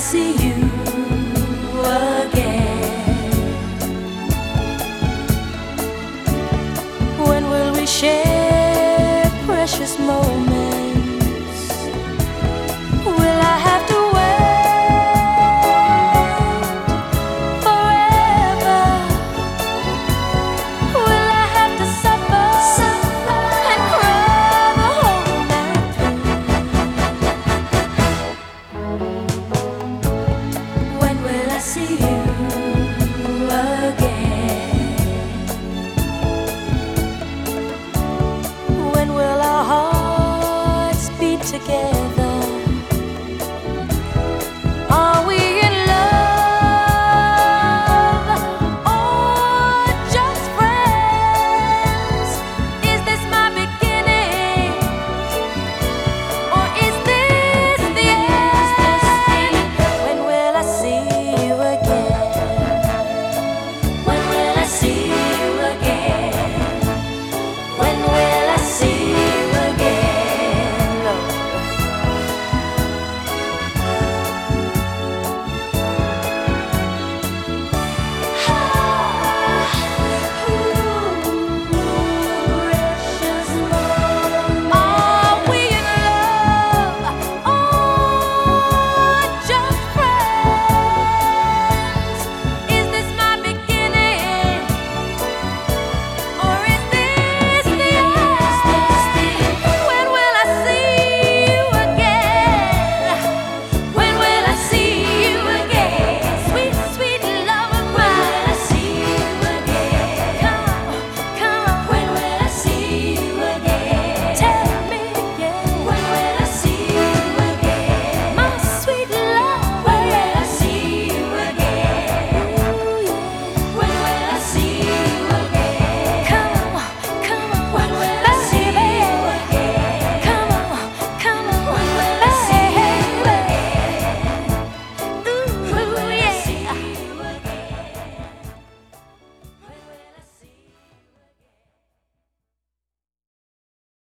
see you again? When will we share precious moments? together.